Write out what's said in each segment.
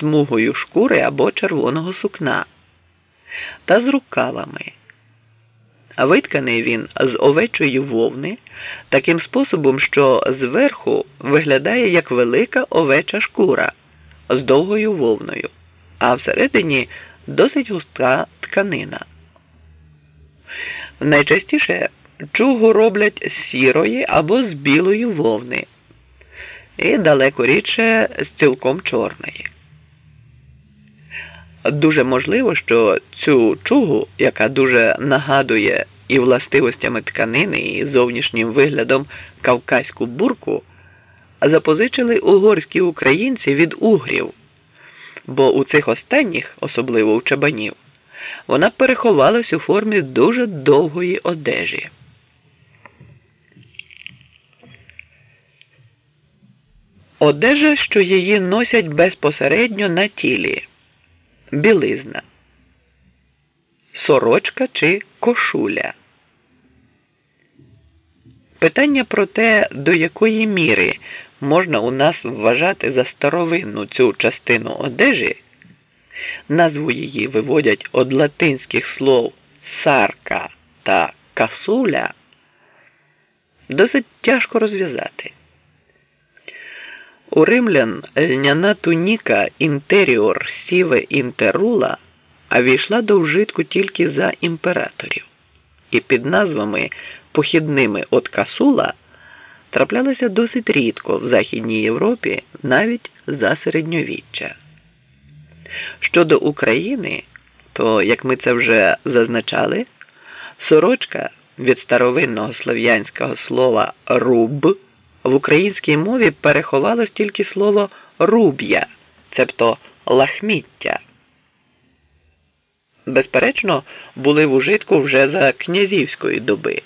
смугою шкури або червоного сукна та з рукавами. Витканий він з овечої вовни таким способом, що зверху виглядає як велика овеча шкура з довгою вовною, а всередині досить густка тканина. Найчастіше чугу роблять з сірої або з білої вовни, і далеко рідше з цілком чорної. Дуже можливо, що цю чугу, яка дуже нагадує і властивостями тканини, і зовнішнім виглядом кавказьку бурку, запозичили угорські українці від угрів, бо у цих останніх, особливо у чабанів, вона переховалась у формі дуже довгої одежі. Одежа, що її носять безпосередньо на тілі, білизна, сорочка чи кошуля. Питання про те, до якої міри можна у нас вважати за старовинну цю частину одежі, назву її виводять од латинських слов сарка та касуля, досить тяжко розв'язати. У римлян льняна туніка інтеріор сіве інтерула війшла до вжитку тільки за імператорів, і під назвами похідними от касула траплялися досить рідко в Західній Європі навіть за середньовіччя. Щодо України, то, як ми це вже зазначали, сорочка від старовинного слов'янського слова руб в українській мові переховалось тільки слово руб'я, цебто лахміття. Безперечно, були в ужитку вже за князівської доби.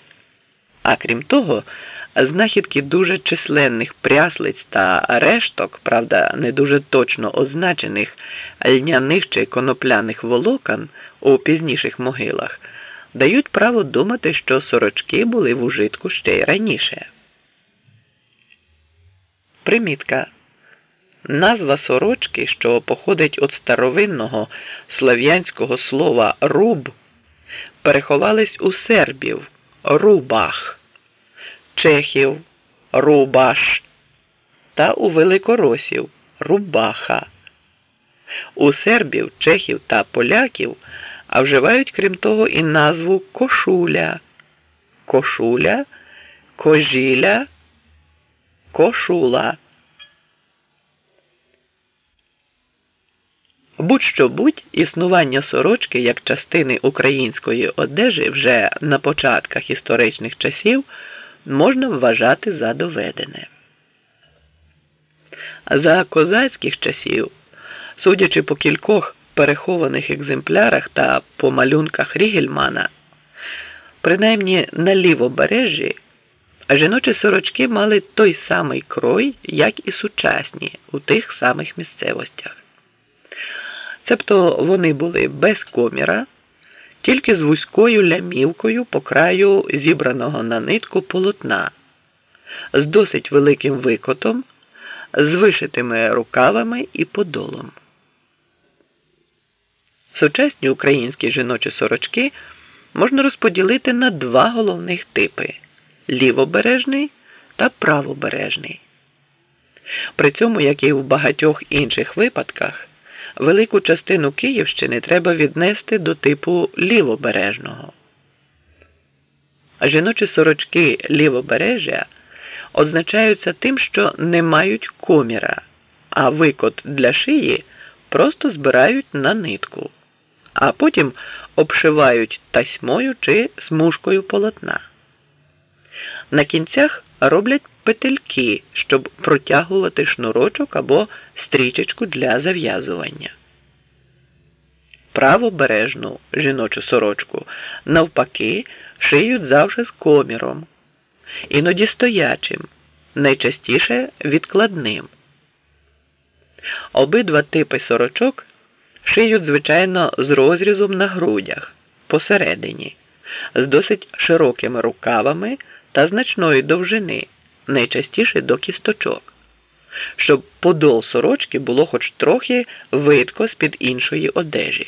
А крім того, знахідки дуже численних пряслиць та решток, правда, не дуже точно означених льняних чи конопляних волокон у пізніших могилах, дають право думати, що сорочки були в ужитку ще й раніше. Примітка. Назва сорочки, що походить від старовинного слов'янського слова руб, переховались у сербів рубах, чехів рубаш та у великоросів рубаха. У сербів, чехів та поляків а вживають, крім того, і назву кошуля, кошуля, кожіля, кошула. Будь-що будь існування сорочки як частини української одежі вже на початках історичних часів можна вважати за доведене. За козацьких часів, судячи по кількох перехованих екземплярах та по малюнках Рігельмана, принаймні на лівобережжі, жіночі сорочки мали той самий крой, як і сучасні у тих самих місцевостях. Цебто вони були без коміра, тільки з вузькою лямівкою по краю зібраного на нитку полотна, з досить великим викотом, з вишитими рукавами і подолом. Сучасні українські жіночі сорочки можна розподілити на два головних типи лівобережний та правобережний. При цьому, як і в багатьох інших випадках, велику частину Київщини треба віднести до типу лівобережного. Жіночі сорочки лівобережжя означаються тим, що не мають коміра, а викот для шиї просто збирають на нитку, а потім обшивають тасьмою чи смужкою полотна. На кінцях роблять петельки, щоб протягувати шнурочок або стрічечку для зав'язування. Правобережну жіночу сорочку навпаки шиють завжди з коміром, іноді стоячим, найчастіше відкладним. Обидва типи сорочок шиють, звичайно, з розрізом на грудях посередині, з досить широкими рукавами та значної довжини найчастіше до кісточок, щоб подол сорочки було хоч трохи видко з-під іншої одежі.